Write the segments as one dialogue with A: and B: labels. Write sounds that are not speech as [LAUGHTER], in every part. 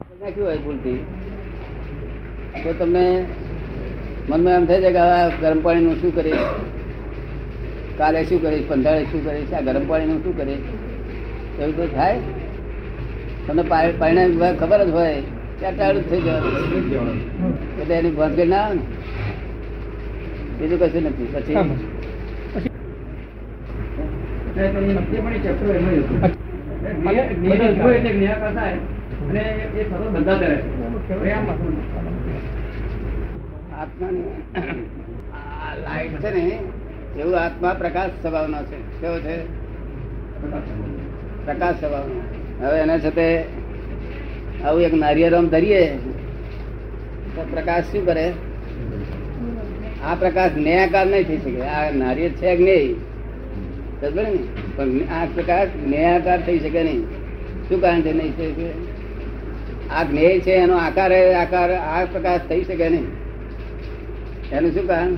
A: નાખ્યું હોય ભૂલથી? તો તમને મનમાં એમ થાય છે કે આ ગરમ પાણીનું શું કરીશ કાલે શું કરીશ પંધાળે શું કરીશ આ ગરમ પાણીનું શું કરીશ એવું તો થાય? તમને પરિણામ ખબર જ હોય કે આ ટાળું જ થઈ જવાનું. એટલે એની ભાગે ના આવે ને? બીજું કશું નથી. પછી? આત્માની લાઈટ છે ને એવું આત્મા પ્રકાશ સ્વભાવનો છે. કેવો છે? પ્રકાશ સ્વભાવનો. હવે એના સાથે આવું એક નારિયેરમ ધરીએ તો પ્રકાશ શું કરે? આ પ્રકાશ ન્યાયકાર નહીં થઈ શકે. આ નારિયેળ છે કે નહીં. પણ આ પ્રકાશ ન્યાયકાર થઈ શકે નહીં. શું કારણ છે નહીં થઈ શકે? આ જ્ઞેય છે એનો આકાર આકાર આ પ્રકાશ થઈ શકે નહીં. એનું શું કારણ?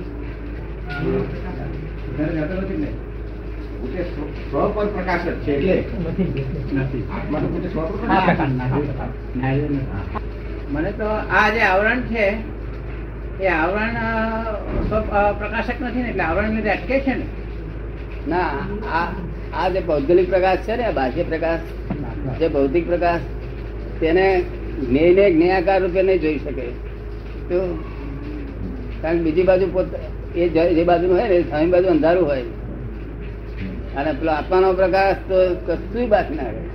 B: મને તો આ જે આવરણ છે એ આવરણ પ્રકાશક નથી ને એટલે આવરણ લીધે અટકે છે ને?
A: ના આ આ જે ભૌગોલિક પ્રકાશ છે ને બાહ્ય પ્રકાશ જે ભૌતિક પ્રકાશ તેને જ્ઞેયને જ્ઞેયાકાર રૂપે નહીં જોઈ શકે. તો કારણ કે બીજી બાજુ પોતે એ જે બાજુ હોય ને સામી બાજુ અંધારું હોય. અને પેલો આત્માનો પ્રકાશ તો કશું બાકી ના રહે.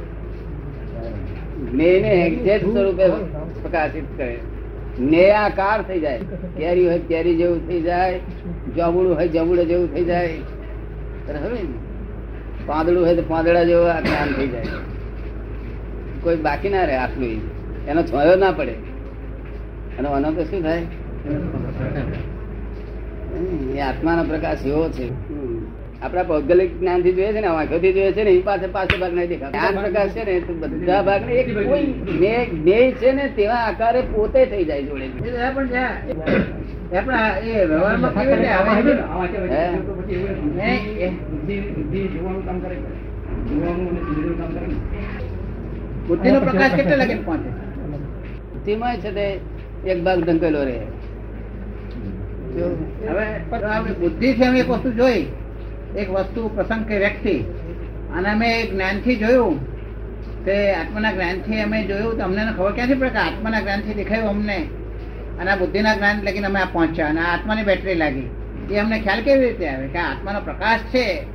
A: જ્ઞેયને એક્ઝેક્ટ સ્વરૂપે પ્રકાશિત કરે. નેયાકાર થઈ જાય. કેરી હોય કેરી જેવું થઈ જાય. જમુડું હોય જમુડા જેવું થઈ જાય? પાંદડું હોય તો પાંદડા જેવું આ જ્ઞાન થઈ જાય. કોઈ બાકી ના રહે આટલું એનો છોયો ના પડે. અને આનો તો શું થાય? એ આત્માનો પ્રકાશ એવો છે. આપણા ભૌગોલિક જ્ઞાનથી જોઈએ છે ને આંખોથી જોઈએ છે ને એ પાસે પાસે ભાગ નહીં દેખાતો. જ્ઞાન પ્રકાશ છે ને તો બધા ભાગ ને એક કોઈ જ્ઞેય છે ને તેવા આકારે પોતે થઈ જાય જોડે
B: એ તો પણ જ્યાં- એ પણ એ વ્યવહારમાં કેવી રીતે આવે છે?
A: હે?
B: નહીં, એ. બુદ્ધિનો પ્રકાશ કેટલા લાગે? પહોંચે
A: તેમાં છે તે એક ભાગ ઢંકેલો રહે.
B: હવે બુદ્ધિ છે અમે એક વસ્તુ જોઈ. એક વસ્તુ પ્રસંગ કે વ્યક્તિ. અને અમે જ્ઞાનથી જોયું. તે આત્માના જ્ઞાનથી અમે જોયું તો અમને ખબર ક્યાંથી પડે કે આત્માના જ્ઞાનથી દેખાયું અમને? અને આ બુદ્ધિના જ્ઞાન લગીને અમે આ પહોંચ્યા અને આ આત્માની બેટરી લાગી. એ અમને ખ્યાલ કેવી રીતે આવે? કે આત્માનો પ્રકાશ છે.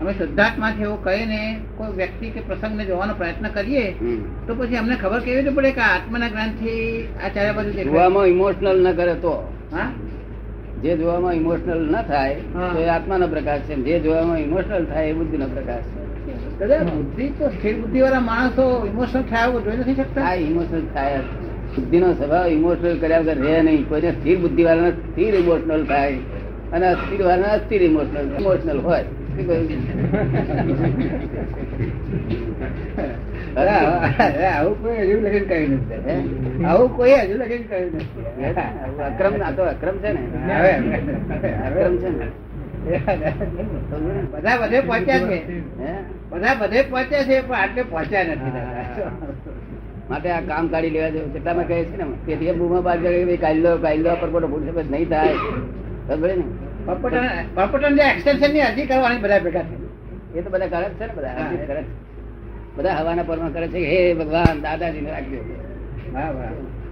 B: અમે શુદ્ધાત્માથી એવું કહીને કોઈ વ્યક્તિ કે પ્રસંગને જોવાનો પ્રયત્ન કરીએ તો પછી અમને ખબર કેવી રીતે પડે કે આત્માના જ્ઞાનથી આ ચારે બાજુ
A: જોવામાં ઇમોશનલ ન કરે તો.
B: હા?
A: જે જોવામાં ઇમોશનલ ન થાય તો એ આત્માનો પ્રકાશ છે. જે જોવામાં ઇમોશનલ થાય એ બુદ્ધિનો પ્રકાશ છે.
B: દાદા બુદ્ધિ તો સ્થિર બુદ્ધિ વાળા માણસો ઇમોશનલ થયા જોઈ નથી શકતા?
A: ઇમોશનલ થાય. બુદ્ધિનો સ્વભાવ ઇમોશનલ કર્યા વગર રહે નહીં. કોઈને સ્થિર બુદ્ધિ વાળાને સ્થિર ઇમોશનલ થાય. અને અસ્થિર વાળાને અસ્થિર ઇમોશનલ ઇમોશનલ હોય.
B: આવું કોઈ હજુ લગીન કર્યું નથી આવું કોઈ હજુ લગીન કહ્યું નથી
A: અક્રમ ના તો અક્રમ છે ને
B: બધા બધે પહોંચ્યા છે? બધા બધે પહોંચ્યા છે પણ આટલે પહોંચ્યા નથી.
A: માટે આ કામ કાઢી લેવા જેવું કેટલામાં કહે છે ને તેથી બૂમા ભાઈ કાઢી લો કાઢી લો પરપોટો ફૂટશે પછી નહીં થાય ને
B: પર્પટન જે એક્સટેન્શનની અરજી કરવાની બધા ભેગા થઈ
A: એ તો બધા કરે છે ને બધા. અરજી કરે જ. બધા હવાના પરમાં કરે છે હે ભગવાન દાદાજીને રાખજો.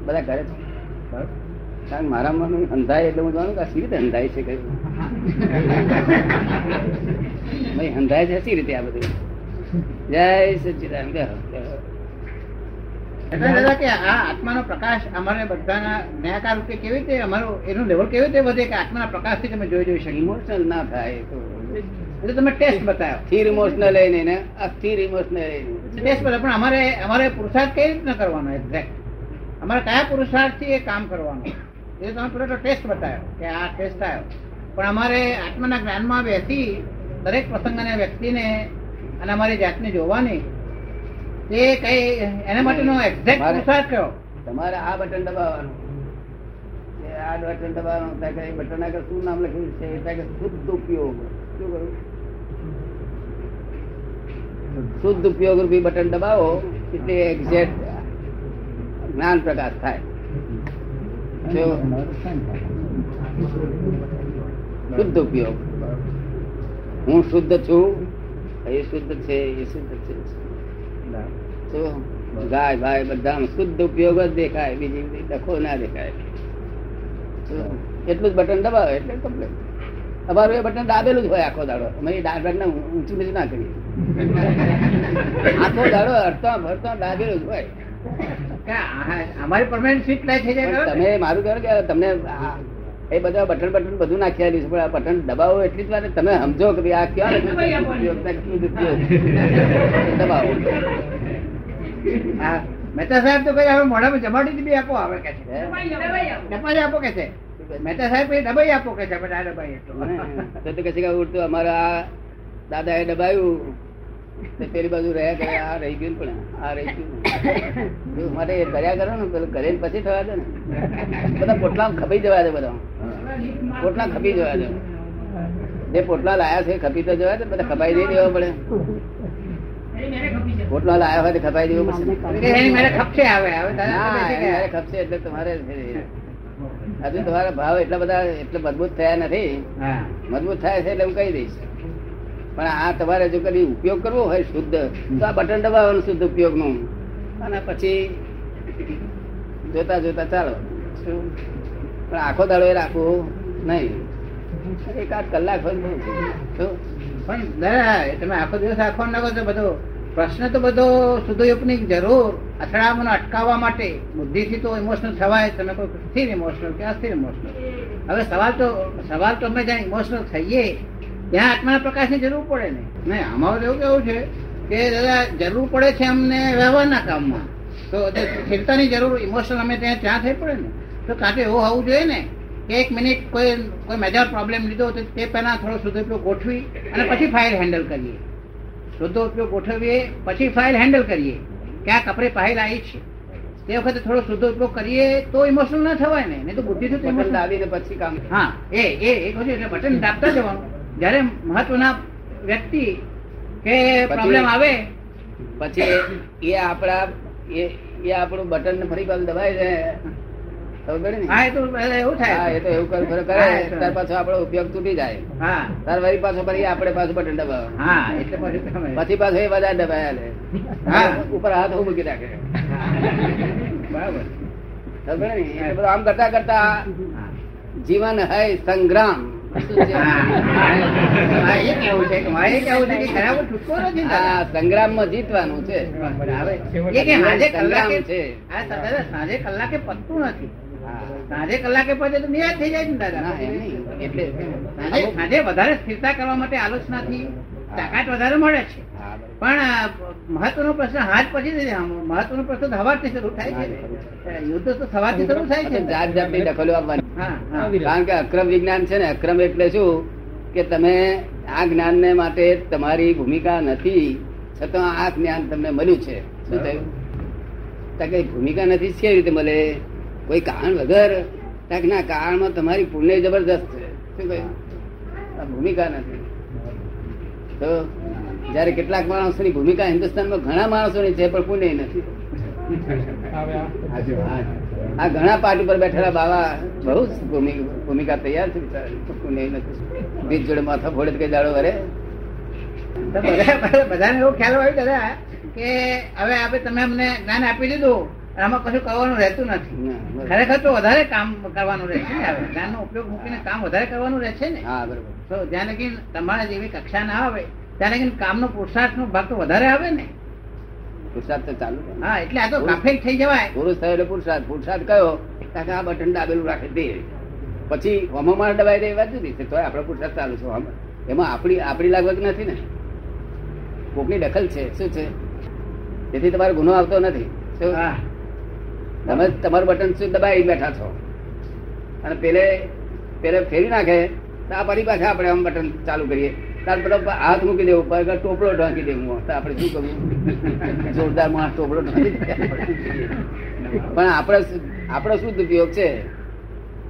A: બધા કરે છે. કારણ મારા મન અંધાય એટલે હું જાણું કે સી રીતે અંધાય છે કયું [LAUGHS] અંધાય છે સી રીતે આ બધું? જય સચિદાન
B: એટલે દાદા કે આ આત્માનો પ્રકાશ અમારે બધાના ન્યાયકાર રૂપે કેવી રીતે અમારો એનું લેવલ કેવી રીતે વધે કે આત્માના પ્રકાશથી તમે જોઈ જોઈ
A: ઇમોશનલ ના થાય તો.
B: એટલે તમે ટેસ્ટ બતાવ્યો
A: સ્થિર ઇમોશનલ લઈને ને અસ્થિર ઇમોશનલ
B: ટેસ્ટ બતાવ્યો પણ અમારે અમારે પુરુષાર્થ કઈ રીતના કરવાનો એક્ઝેક્ટ અમારે કયા પુરુષાર્થથી એ કામ કરવાનું? એ તમે પેલો ટેસ્ટ બતાવ્યો કે આ ટેસ્ટ આવ્યો પણ અમારે આત્માના જ્ઞાનમાં બેસી દરેક પ્રસંગ અને વ્યક્તિને અને અમારી જાતને જોવાની તે કઈ એના માટેનો એક્ઝેક્ટ પુરુષાર્થ કયો?
A: તમારે આ બટન દબાવવાનું. આ બટન દબાવવાનું ત્યાં બટન આગળ શું નામ લખ્યું છે ત્યાં કે શુદ્ધ ઉપયોગ. શું કરું? શુદ્ધ ઉપયોગ રૂપી બટન દબાવો એટલે એક્ઝેક્ટ જ્ઞાન પ્રકાશ થાય. શુદ્ધ ઉપયોગ. હું શુદ્ધ છું એ શુદ્ધ છે એ શુદ્ધ છે. તો ગાય ભાઈ બધામાં શુદ્ધ ઉપયોગ જ દેખાય બીજી બધી ડખો ના દેખાય. એટલું જ બટન દબાવે એટલે કમ્પ્લેન અમારું એ બટન દાબેલું જ હોય આખો દાડો. અમે એ દાળ ને ઊંચું નીચું ના કરીએ. આખો દાડો હરતા ફરતા દાબેલું જ હોય.
B: અમારી પરમાનન્ટ સીટ થઈ જાય
A: તમે મારું કહો કે તમને એ બધા બટન બટન બધું નાખ્યા છે પણ આ બટન દબાવો એટલી જ વાર તમે સમજો કે આ ક્યાં [LAUGHS] દબાવો.
B: મહેતા સાહેબ તો કઈ હવે મોઢામાં જમાડી બી આપો આવે કે છે. ડબાઈ આપો. કે છે? મહેતા સાહેબ કઈ દબાઈ આપો કે છે? આ ડબાઈ એટલો
A: તો તો છે કે ઉડતું અમારા આ દાદા એ દબાયું પેલી બાજુ રહ્યા કરે આ રહી ગયું પણ આ રહી ગયું માટે એ કર્યા કરો ને પેલું કરે ને પછી થવા દે ને. બધા પોટલા ખપી જવા દે બધા. પોટલા ખપી જવા દે. જે પોટલા લાયા છે એ ખપી તો જવા દે બધા ખપાઈ દઈ દેવા પડે. પોટલા લાયા હોય તો ખપાઈ દેવું પડશે.
B: એટલે એની મારે ખપશે
A: એટલે તમારે હજુ તમારા ભાવ એટલા બધા એટલે મજબૂત થયા નથી. મજબૂત થાય છે એટલે હું કહી દઈશ. પણ આ તમારે જો કદી ઉપયોગ કરવો હોય શુદ્ધ તો આ બટન દબાવવાનું શુદ્ધ ઉપયોગનું. અને પછી જોતા જોતા ચાલો. શું? પણ આખો દાડો એ રાખવું નહીં. એકાદ કલાક હોય શું?
B: પણ દાદા તમે આખો દિવસ આખો નાખો તો બધો પ્રશ્ન તો બધો શુદ્ધયોગની જરૂર, અથડામણ અટકાવવા માટે. બુદ્ધિથી તો ઇમોશનલ થવાય, તમે કોઈ સ્થિર ઇમોશનલ કે અસ્થિર ઇમોશનલ હવે સવાલ તો સવાલ તો અમે જ્યાં ઇમોશનલ થઈએ, ત્યાં આત્માના પ્રકાશની જરૂર પડે ને. નહીં આમાં એવું કેવું છે કે દાદા, જરૂર પડે છે અમને વ્યવહારના કામમાં. તો સ્થિરતાની જરૂર ઇમોશનલ અમે ત્યાં ત્યાં થઈ પડે ને. તો કાંઠે એવું હોવું જોઈએ ને. કે એક મિનિટ કોઈ કોઈ મેજર પ્રોબ્લેમ લીધો તો તે પહેલા થોડો શુદ્ધ ઉપયોગ ગોઠવી અને પછી ફાઇલ હેન્ડલ કરીએ. શુદ્ધ ઉપયોગ ગોઠવીએ પછી ફાઇલ હેન્ડલ કરીએ. ક્યાંક આપણે ફાઇલ આવી છે. તે વખતે થોડો શુદ્ધ ઉપયોગ કરીએ તો ઇમોશનલ ના થવાય ને નહીં તો બુદ્ધિથી તો
A: બટન દાબીને પછી કામ.
B: હા એ એ એક કહું એટલે બટન દાબતા જવાનું. જ્યારે મહત્વના વ્યક્તિ કે પ્રોબ્લેમ આવે
A: પછી એ આપણા એ આપણું બટન ફરી પાછું દબાઈ જાય
B: એવું થાય.
A: એ તો એવું કરે કરે
B: હા, એ તો.
A: ત્યાર પાછો આપણો ઉપયોગ તૂટી જાય. તાર વળી પાછો ફરી આપણે પાછું બટન દબાવે
B: પછી
A: પાછો એ બધા દબાયા ઉપર હાથ મૂકી રાખે
B: બરાબર.
A: આમ કરતા કરતા જીવન હૈ સંગ્રામ.
B: સંગ્રામ
A: આ જીતવાનું છે.
B: સાંજે કલાકે
A: છે.
B: હા, દાદા, સાંજે કલાકે પતતું નથી. સાંજે કલાકે પહોંચે તો નિરાશ થઈ જાય ને દાદા.
A: એટલે
B: સાંજે સાંજે વધારે સ્થિરતા કરવા માટે આલોચનાથી તાકાત વધારે મળે છે. પણ મહત્વનો પ્રશ્ન હાથ પછી. મહત્વનો પ્રશ્ન સવારથી શરૂ થાય છે યુદ્ધ તો સવારથી શરૂ થાય છે
A: જાત જાતની દખલો આપવાની. કારણ કે અક્રમ વિજ્ઞાન છે ને અક્રમ એટલે શું? કે તમે આ જ્ઞાન ને માટે તમારી ભૂમિકા નથી છતાં આ જ્ઞાન તમને મળ્યું છે. શું થયું? ભૂમિકા નથી કેવી રીતે મળે? કોઈ કારણ વગર? ના કારણમાં તમારી પુણ્ય જબરદસ્ત છે. શું કહ્યું? આ ભૂમિકા નથી. તો જયારે કેટલાક માણસોની ભૂમિકા હિન્દુસ્તાનમાં ઘણા માણસોની છે પણ પુણ્ય નથી. આ. ઘણા પાર્ટી પર બેઠેલા બાવા બહુ ભૂમિકા તૈયાર છે. પુણ્ય નથી. બીજ જોડે માથા ફોડે કઈ દાડો વરે.
B: તો બધા- બધાને એવો ખ્યાલ હોય દાદા કે હવે આપણે તમે અમને જ્ઞાન આપી દીધું. આમાં કશું કરવાનું રહેતું નથી.
A: ના.
B: ખરેખર તો વધારે કામ કરવાનું રહે છે ને જ્ઞાનનો ઉપયોગ મૂકીને કામ વધારે કરવાનું રહે છે ને.
A: હા બરોબર.
B: તો જ્યાં લગી તમારા જેવી કક્ષા ના આવે ત્યાં લગી કામનો પુરુષાર્થનો ભાગ તો વધારે આવે ને.
A: પુરુષાર્થ તો ચાલુ.
B: હા એટલે આ તો કાફેક થઈ જવાય.
A: પુરુષ થયો એટલે પુરુષાર્થ. પુરુષાર્થ કયો? કાકા આ બટન દાબેલું રાખે તે. પછી હોમો માર દબાઈ દે વાત છે. તો આપણો પુરુષાર્થ ચાલુ છે હોમ. એમાં આપણી આપણી લાગવત નથી ને. કોકની દખલ છે. શું છે? તેથી તમારો ગુનો આવતો નથી. શું? તમે તમારું બટન શું દબાઈ બેઠા છો? અને પેલે પેલે ફેરી નાખે તો આ ફરી પાછા આપણે આમ બટન ચાલુ કરીએ. તાર પેલો હાથ મૂકી દેવું પર ટોપલો ઢાંકી દેવું તો આપણે શું કરવું? [LAUGHS] જોરદાર માણસ ટોપલો ઢાંકી. પણ આપણે આપણો શું ઉપયોગ છે?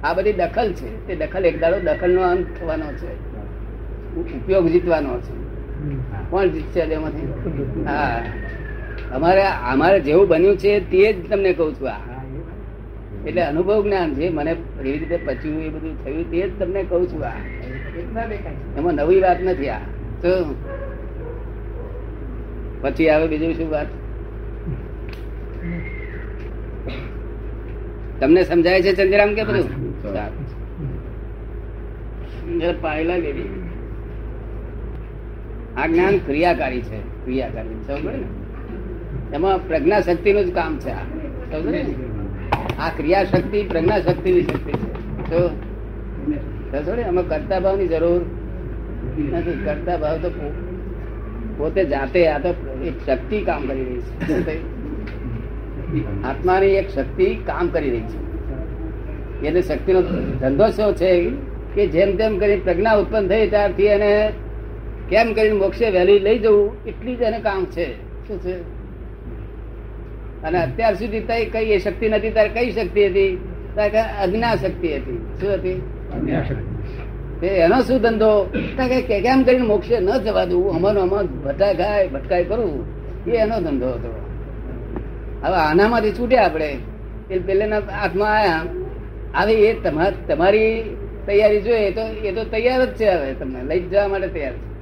A: આ બધી દખલ છે. તે દખલ એક દાડો દખલનો અંત થવાનો છે. ઉપયોગ જીતવાનો છે. કોણ જીતશે એમાંથી? હા. અમારે અમારે જેવું બન્યું છે તે જ તમને કહું છું આ. એટલે અનુભવ જ્ઞાન છે મને એવી રીતે પચ્યું એ બધું થયું તે જ તમને કહું છું આ. એમાં નવી વાત નથી આ. તો પછી આવે બીજું શું વાત? તમને સમજાય છે ચંદ્રામ કે બધું? પાયલા બી. આ જ્ઞાન ક્રિયાકારી છે ક્રિયાકારી. સમજ ને? એમાં પ્રજ્ઞા શક્તિ નું જ કામ છે આ. ક્રિયા શક્તિ પ્રજ્ઞા શક્તિ ની શક્તિ છે. એમાં કરતા ભાવની જરૂર નથી. કરતા ભાવ તો પોતે જાતે આ તો એક શક્તિ કામ કરી રહી છે. આત્માની એક શક્તિ કામ કરી રહી છે. એટલે શક્તિનો ધંધો શું છે? કે જેમ તેમ કરી પ્રજ્ઞા ઉત્પન્ન થઈ ત્યારથી એને કેમ કરીને મોક્ષે વહેલી લઈ જવું, એટલી જ એને કામ છે. શું છે? અને અત્યાર સુધી તઈ કઈ એ શક્તિ નથી તારે કઈ શક્તિ હતી? તારે અજ્ઞા શક્તિ હતી. શું હતી? એનો શું ધંધો? કે કેમ કરીને મોક્ષે ન જવા દઉં? અમારો બધા ગાય ભટકાય કરું. એ એનો ધંધો હતો. હવે આનામાંથી છૂટ્યા આપણે. એ પેલેના હાથમાં આયા. હવે એ તમા- તમારી તૈયારી જોઈએ તો એ તો તૈયાર જ છે હવે તમને. લઈ જવા માટે તૈયાર છે.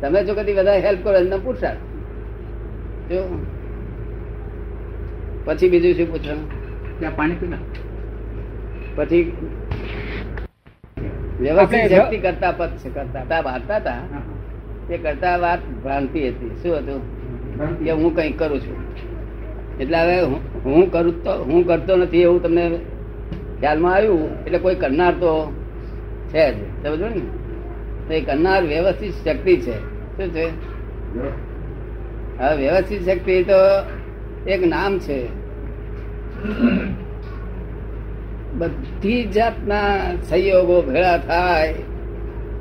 A: તમે જો કદી વધારે હેલ્પ કરો એમને પુરુષાર્થ જો. પછી બીજું શું પૂછવાનું?
C: ત્યાં પાણી પીના.
A: પછી વ્યવસ્થિત શક્તિ કરતા પદ કરતા વાંચતા હતા. તે કરતા વાત ભ્રાંતિ હતી. શું હતું? કે હું કંઈક કરું છું. એટલે હવે હું કરું તો હું કરતો નથી એવું તમને ખ્યાલમાં આવ્યું? એટલે કોઈ કરનાર તો છે જ. સમજો ને? તો એ કરનાર વ્યવસ્થિત શક્તિ છે. શું છે? હવે વ્યવસ્થિત શક્તિ તો એક નામ છે. બધી જાતના સંયોગો ભેળા થાય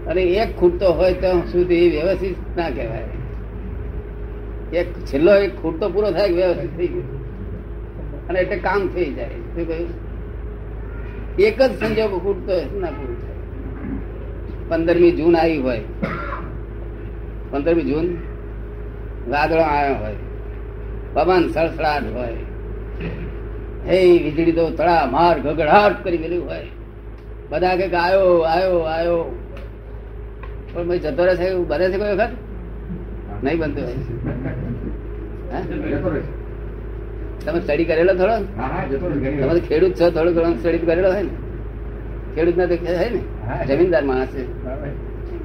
A: અને એક ખૂટતો હોય તો સુધી વ્યવસ્થિત ના કહેવાય. એક છેલ્લો એક ખૂટતો પૂરો થાય વ્યવસ્થિત થઈ ગયું. અને એટલે કામ થઈ જાય. શું કહ્યું? એક જ સંજોગ ખૂટતો ના પૂરું થાય. પંદરમી જૂન આવી હોય. પંદરમી જૂન વાદળો આવ્યો હોય. પવન સળસળાટ હોય. હે વીજળી તો તળા માર ગગડાટ કરી ગયેલું હોય. બધા કે આવ્યો આયો આયો પણ ભાઈ જતો રહે એવું બને છે કોઈ વખત? નહીં બનતું હોય. તમે સ્ટડી કરેલો થોડો? તમે ખેડૂત છો થોડો ઘણો સ્ટડી કરેલો હોય ને. ખેડૂત ના તો હે ને? જમીનદાર માણસ છે.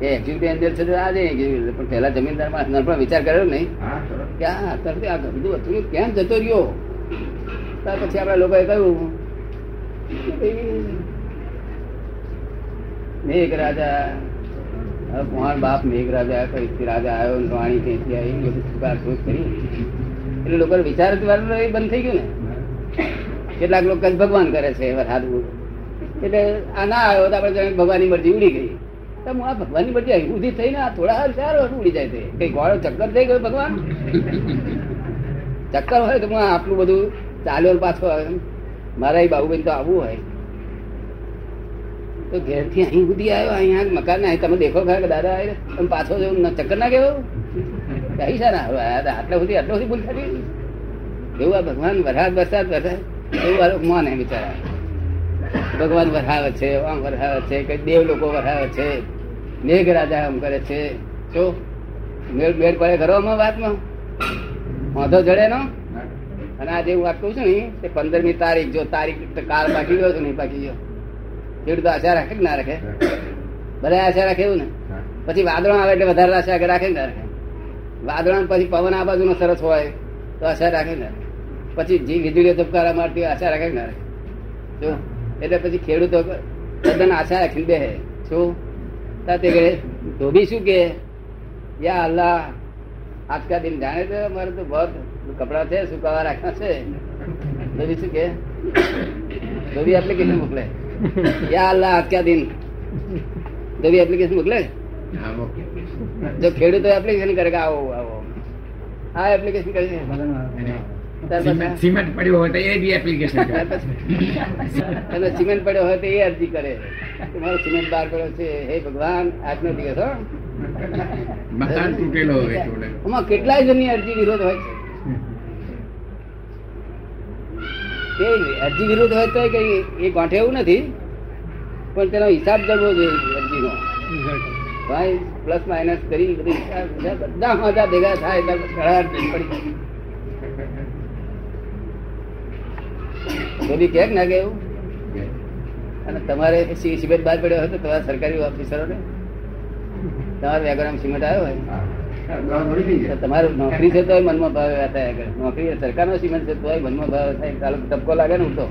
A: એ એક્ટિવિટી એન્જિનિયર છે આજે એક્ટિવિટી. પણ પહેલા જમીનદાર માણસ વિચાર કર્યો નહીં. કે આ અત્યારથી આ બધું હતું કેમ જતો રહ્યો? ત્યાર પછી આપણા લોકોએ કહ્યું મેઘ રાજા કોણ બાપ મેઘ રાજા કઈથી રાજા આવ્યો વાણી કઈથી આવી બધું સુકાર શોધ કરી. એટલે લોકો વિચાર બંધ થઈ ગયું ને. કેટલાક લોકો ભગવાન કરે છે વરસાદ એટલે આ ના આવ્યો તો આપણે ભગવાનની મરજી ઉડી ગઈ. તો આ ભગવાનની બધી આવી ઉધી થઈને આ થોડા ચાર વાર ઉડી જાય છે કઈ ગોળો, ચક્કર થઈ ગયો ભગવાન? ચક્કર હોય તો આટલું બધું ચાલ્યો પાછો આવે મારા બાબુબેન તો આવવું હોય. તો ઘેરથી અહીં સુધી આવ્યો અહીંયા મકાન અહીં તમે દેખો ખરા કે દાદા આવે તમે પાછો જવું ચક્કર ના કેવો કઈ સારા આટલા સુધી, આટલો સુધી ભૂલ ખાધી એવું આ ભગવાન વરસાદ વરસાદ વરસાદ. એવું આ માને બિચારા. ભગવાન વરસાવે છે, આમ વરસાવે છે કઈ દેવ લોકો વરસાવે છે. મેઘ રાજા આમ કરે છે. શું મેળ મેળ પડે ઘરો આમાં વાતમાં? વાંધો જડે નો? અને આજે હું વાત કહું છું ને તે પંદરમી તારીખ જો તારીખ કાલ બાકી ગયો તો નહીં બાકી ગયો. ખેડૂત તો આશા રાખે કે ના રાખે? બધા આશા રાખે એવું ને? પછી વાદળો આવે એટલે વધારે આશા રાખે ને રાખે? વાદળો પછી પવન આ બાજુનો સરસ હોય તો આશા રાખે ને? પછી જી વીજળીઓ ધબકારા મારતી આશા રાખે ના રાખે? જો એટલે પછી ખેડૂતો તદ્દન આશા રાખીને બેહે શું કે ધોબી શું કે યા અલ્લાહ આજ કા દિન જાણે તો મારે તો બહુ કપડા છે સુકાવા રાખ્યા છે. ધોબી શું કે ધોબી એપ્લિકેશન મોકલે? યા અલ્લાહ આજ કા દિન. ધોબી એપ્લિકેશન મોકલે?
C: હા,
A: જો ખેડૂતો એપ્લિકેશન કરે કે આવો આવો. આ એપ્લિકેશન કરે?
C: સિમેન્ટ- પડ્યો હોય તો એ બી એપ્લિકેશન
A: અને સિમેન્ટ પડ્યો હોય તો એ અરજી કરે. તમારો સિમેન્ટ બહાર પડ્યો છે. હે ભગવાન આજનો દિવસ હો.
C: મકાન તૂટેલો હોય
A: આમાં કેટલાય જણની અરજી વિરોધ હોય છે. તે અરજી વિરોધ હોય તો કઈ એ ગાંઠે એવું નથી. પણ તેનો હિસાબ કરવો જોઈએ અરજીનો. ભાઈ પ્લસ માઇનસ કરી બધી બધા મજા ભેગા થાય એટલે પડી બધી કે ના કે એવું? અને તમારે સી- સિમેન્ટ બહાર પડ્યો હોય તો તમારા સરકારી ઓફિસરોને? તમારે વેગરામ સિમેન્ટ આવ્યો હોય? તમારું નોકરી છે તોય મનમાં ભાવ થાય કરે નોકરી સરકારનો સિમેન્ટ છે તોય મનમાં ભાવ થાય. ચાલો ટપકો લાગે ને હું તો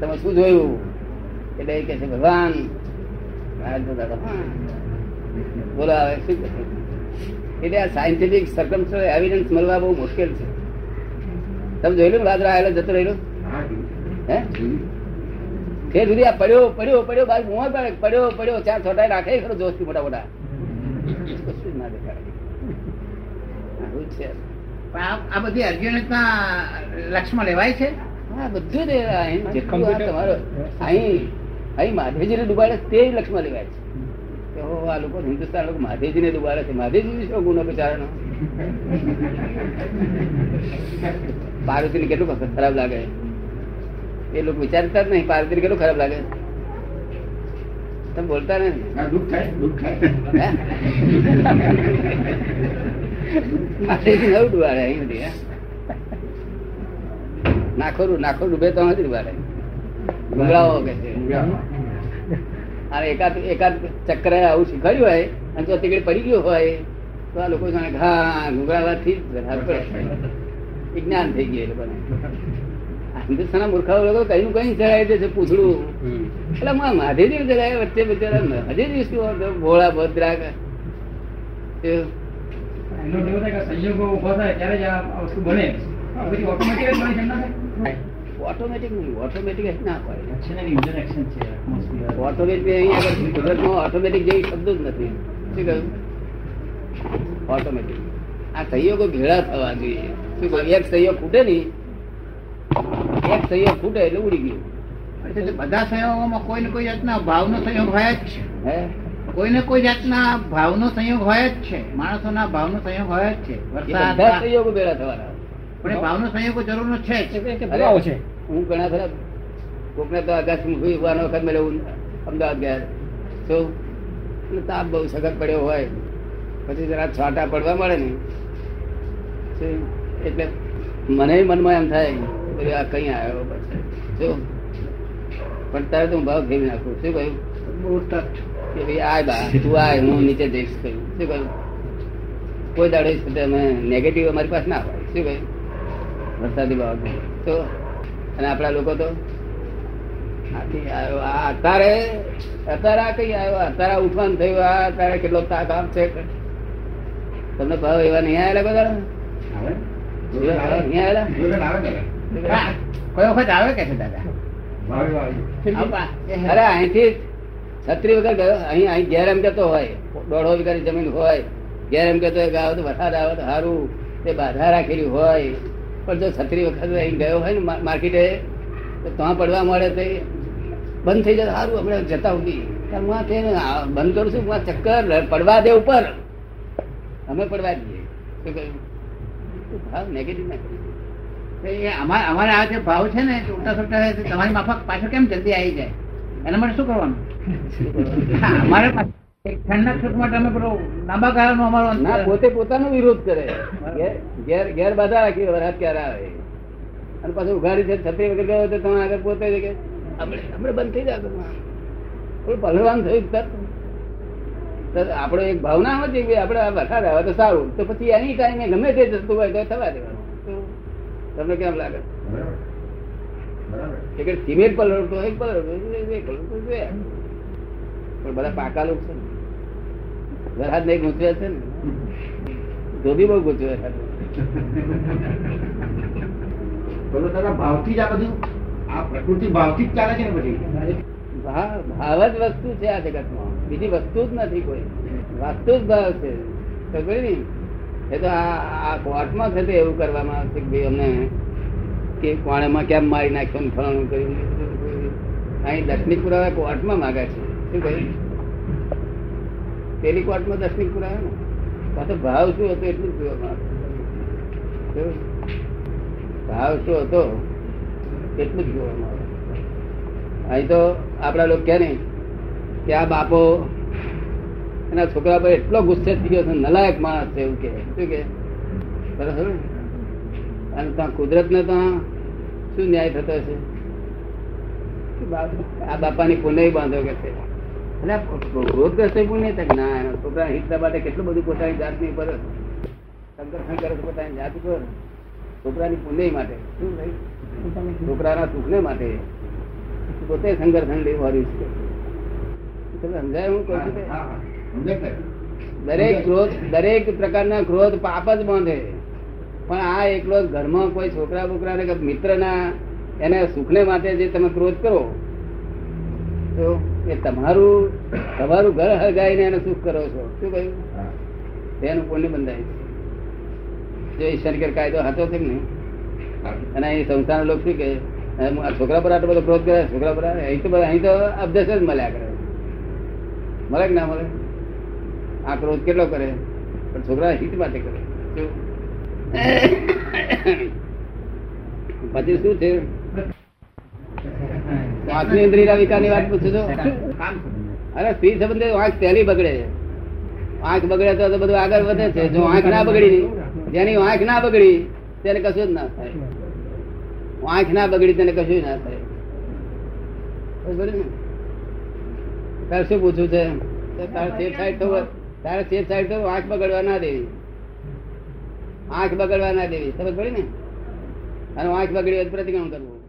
A: તમે શું જોયું? એટલે એ કહે છે ભગવાન. બોલો હવે શું એટલે આ સાયન્ટિફિક સર્કમ એવિડન્સ મળવા બહુ મુશ્કેલ છે. તમે જોયેલું રાત્રે આવેલો જતો રહેલો?
C: હા,
A: સુધી આ પડ્યો પડ્યો પડ્યો બાર મોહ પડે પડ્યો પડ્યો ચાર છોટા રાખે ખરો જોશથી મોટા મોટા. કશું ના દેખાડે છે.
B: આ આ બધી અરજીઓને લક્ષમાં લેવાય છે?
A: હા બધું જ તમારો અહીં અહીં મહાદેવજીને ડુબાડે તે લક્ષમાં લેવાય છે. હો આ લોકો હિન્દુસ્તાન લોકો માધેજીને ડુબાડે છે. માધેજી શું ગુનો બિચારાનો? [LAUGHS] પાર્વતીને કેટલું ખરાબ લાગે? એ લોકો વિચારતા જ નહીં. પાર્વતીને કેટલું ખરાબ લાગે તમે બોલતા ને.
C: દુઃખ થાય દુઃખ થાય.
A: નવું ડુબાડે અહીં બધી? નાખોરું નાખો ડૂબે તો નથી ડુબાડે ગુંગળાઓ કે છે. અને એકાદ એકાદ ચક્કર આવું શીખવાડ્યું હોય અને જો તીકડે પડી ગયો હોય તો આ લોકો જાણે હા ગુંગળાવાથી જ વધારે પડે. [LAUGHS] વિજ્ઞાન થઈ ગયું એ લોકોને. આ મૂર્ખાઓ લોકો કઈ કઈ ચડાવી દે છે પૂછડું. એટલે માં મહાદેવજી ચડાવે વચ્ચે બિચારા મહાદેવજી શું ભોળા ભદ્રા કે એ.
D: એનો કેવું થાય કે સંયોગો ઊભો થાય ત્યારે જ આ વસ્તુ બને. ઓટોમેટિક જ ના થાય?
A: ઓટોમેટિક નહીં ઓટોમેટિક ના પડે ઓટોમેટિક અહીં કુદરતમાં ઓટોમેટિક જેવી શબ્દ જ નથી. શું કહ્યું? ઓટોમેટિક આ સંયોગો ભેળા થવા જોઈએ. શું એક સહયોગ ફૂટે નહીં. એક સંયોગ ફૂટે એટલે ઉડી ગયું.
B: બધા સંયોગોમાં કોઈ ને કોઈ જાતના ભાવનો સંયોગ હોય જ છે.
A: હે?
B: કોઈ ને કોઈ જાતના ભાવનો સંયોગ હોય જ છે. માણસોના ભાવનો સંયોગ હોય જ છે. વરસાદ
A: સંયોગો ભેગા થવાના.
B: પણ એ ભાવનો સંયોગો જરૂરનો છે
D: છે.
A: હું ઘણા ખરા કોકને તો આકાશમાં હુઈ ઉભાનો વખત મેં એવું અમદાવાદ ગયા. તો તાપ બહુ સખત પડ્યો હોય. પછી જરા છાંટા પડવા મળે ને. એટલે મને મનમાં એમ થાય. કે આ કઈ આવ્યો પછી શું પણ તારે તો હું ભાવ ઘેરી નાખું. શું કહ્યું? કે ભાઈ આય બા તું આય હું નીચે જઈશ કહ્યું. શું કહ્યું? કોઈ દાડે અમે નેગેટિવ અમારી પાસે ના હોય. શું કહ્યું? વરસાદી બાબત તો અને આપણા લોકો તો? આ અત્યારે અત્યારે આ કઈ આવ્યો અત્યારે આ ઉઠવાનું થયું આ અત્યારે કેટલો તાક આમ છે. તમને ભાવ એવા નહીં આવેલા બધા? નહીં આવેલા?
B: કોઈ વખત આવે કે છે દાદા.
A: અરે અહીંથી છત્રી વગર ગયો અહીં અહીં ઘેર એમ કેતો હોય દોઢો વીઘાની જમીન હોય ઘેર એમ કેતો હોય ગાવ તો વરસાદ આવે તો સારું તે બાધા રાખેલી હોય. પણ જો છત્રી વખત અહીં ગયો હોય ને માર્કેટે તો ત્યાં પડવા મળે તો બંધ થઈ જાય સારું આપણે જતા ઉઠી હું તેને બંધ કરું છું ચક્કર પડવા દે ઉપર. અમે પડવા દઈએ. શું કહ્યું નેગેટિવ ના
B: અમારે આ જે ભાવ છે ને ઉલટા સુલટા તમારી માફક પાછો કેમ જલ્દી આવી જાય? એના માટે શું કરવાનું? અમારે ઠંડક સુખ માટે અમે પેલો લાંબા ગાળાનો અમારો
A: ના પોતે પોતાનો વિરોધ કરે. ઘેર- ઘેર બાધા રાખી વરસાદ ક્યારે આવે? અને પાછું ઉઘાડી છે છત્રી વગર ગયો તો તમે આગળ પોતે કે આપણે આપણે બંધ થઈ જાય. થોડું પલળવાનું થયું તરત. તો આપણો એક ભાવના હોય છે કે આપણે વરસાદ આવે તો સારું. તો પછી એની ટાઈમે ગમે તે જતું હોય તો થવા દેવાનું. તમને કેમ લાગે. એક સિમેન્ટ પલળતો હોય પલળતો હોય, એ પલળતો જોઈએ. પણ બધા પાકા લોકો છે વરસાદ નહીં ગૂંચવે છે ને. ધોબી બહુ ગૂંચવે છે.
C: દાદા ભાવથી જ આ બધું આ પ્રકૃતિ ભાવથી જ ચાલે છે ને બધી?
A: ભાવ જ વસ્તુ છે આ જગતમાં. બીજી વસ્તુ જ નથી કોઈ. વસ્તુ જ ભાવ છે. ખબર ને એ તો આ કોર્ટમાં છે તે એવું કરવામાં આવશે કે ભાઈ અમને કે કોણેમાં કેમ મારી નાખ્યો ને ફલાણું કર્યું. અહીં દસમી પુરાવા કોર્ટમાં માગે છે શું કહ્યું પેલી કોર્ટમાં દસમી પુરાવા ને પાછો ભાવ શું હતો એટલું જ જોવામાં. ભાવ શું હતો એટલું જ જોવા આવે અહીં તો આપણા લોકો કે નહીં કે આ બાપો એના છોકરા પર એટલો ગુસ્સે થઈ ગયો નલાયક માણસ છે એવું કે શું કે બરાબર? અને ત્યાં કુદરત ને ત્યાં શું ન્યાય થતો હશે? આ બાપાની પુનઃ બાંધો કે માટે કેટલું બધું પોતાની જાતની ઉપર સંકર્ષણ કરે છે પોતાની જાત ઉપર. છોકરાની પુણ્ય માટે. શું ભાઈ? છોકરાના સુખને માટે. પોતે સંઘર્ષણ વાળ્યું છે. સમજાય હું કહું છું દરેક ક્રોધ દરેક પ્રકારના ક્રોધ પાપ જ બાંધે. પણ આ એકલો ઘરમાં કોઈ છોકરા બોકરા ને મિત્રના એને સુખને માટે જે તમે ક્રોધ કરો તો એ તમારું તમારું ઘર હળગાઈને એને સુખ કરો છો. શું કહ્યું? તેનું પુણ્ય બંધાય છે. જો ઈશ્વર કાયદો હતો છે
C: ને
A: અને અહીં સંસ્થાના લોકો શું કે અમ આ છોકરા પર આટલો બધો ક્રોધ કરે છોકરા પર અહીં તો અહીં તો અભ્યાસ જ મળ્યા કરે. મળે કે ના મળે? આ ક્રોધ કેટલો કરે? પણ છોકરા હિત માટે કરે. પછી શું છે? આંખની ઇન્દ્રિયના વિકારની વાત પૂછો છો? અરે સ્ત્રી સંબંધે આંખ પહેલી બગડે આંખ બગડે તો તો બધું આગળ વધે છે. જો આંખ ના બગડી જેની આંખ ના બગડી તેને કશું જ ના થાય. આંખ ના બગડી તેને કશું જ ના? થાય શું પૂછવું છે? તો તારે સાઈડ થવું તારે તે સાઈડ તો આંખ બગડવા ના દેવી. આંખ બગડવા ના દેવી. સમજ પડી ને? અને આંખ બગડી પ્રતિક્રમણ કરવું.